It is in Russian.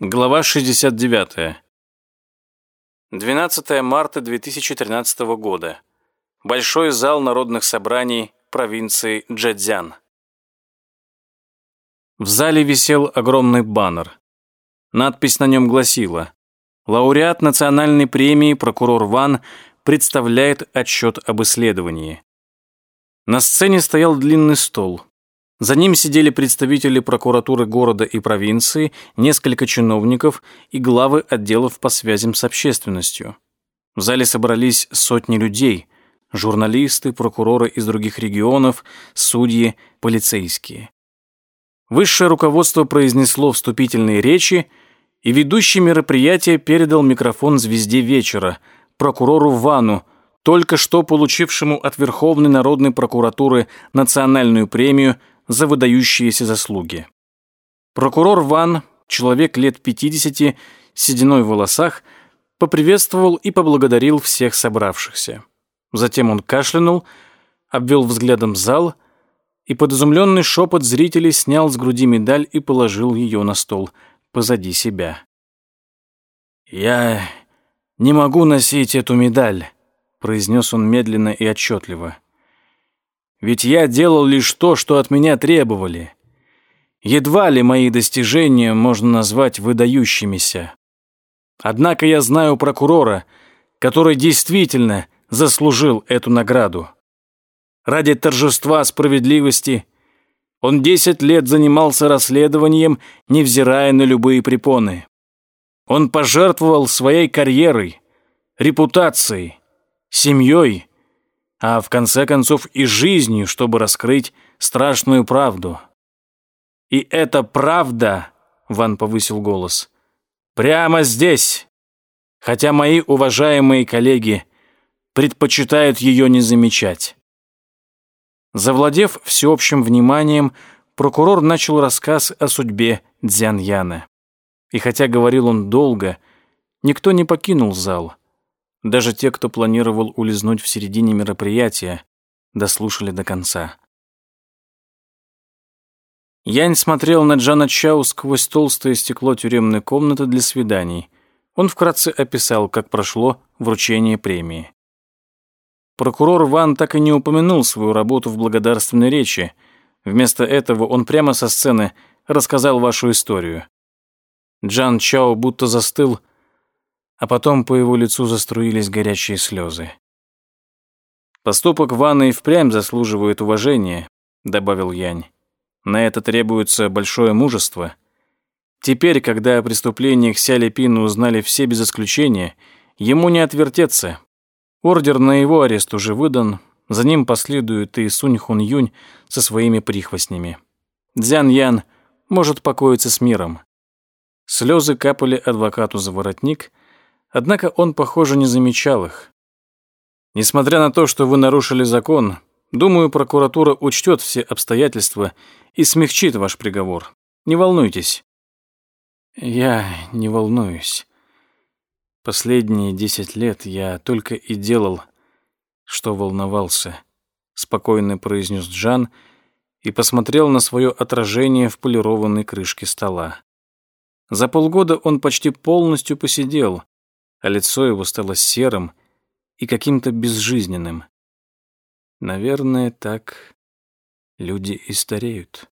Глава 69. 12 марта 2013 года. Большой зал народных собраний провинции Джэцзян. В зале висел огромный баннер. Надпись на нем гласила «Лауреат национальной премии прокурор Ван представляет отчет об исследовании». На сцене стоял длинный стол. За ним сидели представители прокуратуры города и провинции, несколько чиновников и главы отделов по связям с общественностью. В зале собрались сотни людей – журналисты, прокуроры из других регионов, судьи, полицейские. Высшее руководство произнесло вступительные речи, и ведущий мероприятия передал микрофон звезде вечера, прокурору Вану, только что получившему от Верховной народной прокуратуры национальную премию – за выдающиеся заслуги. Прокурор Ван, человек лет 50, сединой в волосах, поприветствовал и поблагодарил всех собравшихся. Затем он кашлянул, обвел взглядом зал и под изумленный шепот зрителей снял с груди медаль и положил ее на стол позади себя. «Я не могу носить эту медаль», — произнес он медленно и отчетливо. Ведь я делал лишь то, что от меня требовали. Едва ли мои достижения можно назвать выдающимися. Однако я знаю прокурора, который действительно заслужил эту награду. Ради торжества справедливости он десять лет занимался расследованием, невзирая на любые препоны. Он пожертвовал своей карьерой, репутацией, семьей а в конце концов и жизнью, чтобы раскрыть страшную правду. И эта правда, Ван повысил голос, прямо здесь, хотя мои уважаемые коллеги предпочитают ее не замечать. Завладев всеобщим вниманием, прокурор начал рассказ о судьбе Дзян Яна. И хотя говорил он долго, никто не покинул зал. Даже те, кто планировал улизнуть в середине мероприятия, дослушали до конца. Янь смотрел на Джана Чау сквозь толстое стекло тюремной комнаты для свиданий. Он вкратце описал, как прошло вручение премии. Прокурор Ван так и не упомянул свою работу в благодарственной речи. Вместо этого он прямо со сцены рассказал вашу историю. Джан Чао будто застыл, а потом по его лицу заструились горячие слезы. «Поступок Ванны и впрямь заслуживает уважения», — добавил Янь. «На это требуется большое мужество. Теперь, когда о преступлениях Сяли Пину узнали все без исключения, ему не отвертеться. Ордер на его арест уже выдан, за ним последует и Сунь Хун Юнь со своими прихвостнями. Дзян Ян может покоиться с миром». Слезы капали адвокату за воротник — Однако он, похоже, не замечал их. Несмотря на то, что вы нарушили закон, думаю, прокуратура учтет все обстоятельства и смягчит ваш приговор. Не волнуйтесь. Я не волнуюсь. Последние десять лет я только и делал, что волновался, спокойно произнес Джан и посмотрел на свое отражение в полированной крышке стола. За полгода он почти полностью посидел, а лицо его стало серым и каким-то безжизненным. Наверное, так люди и стареют.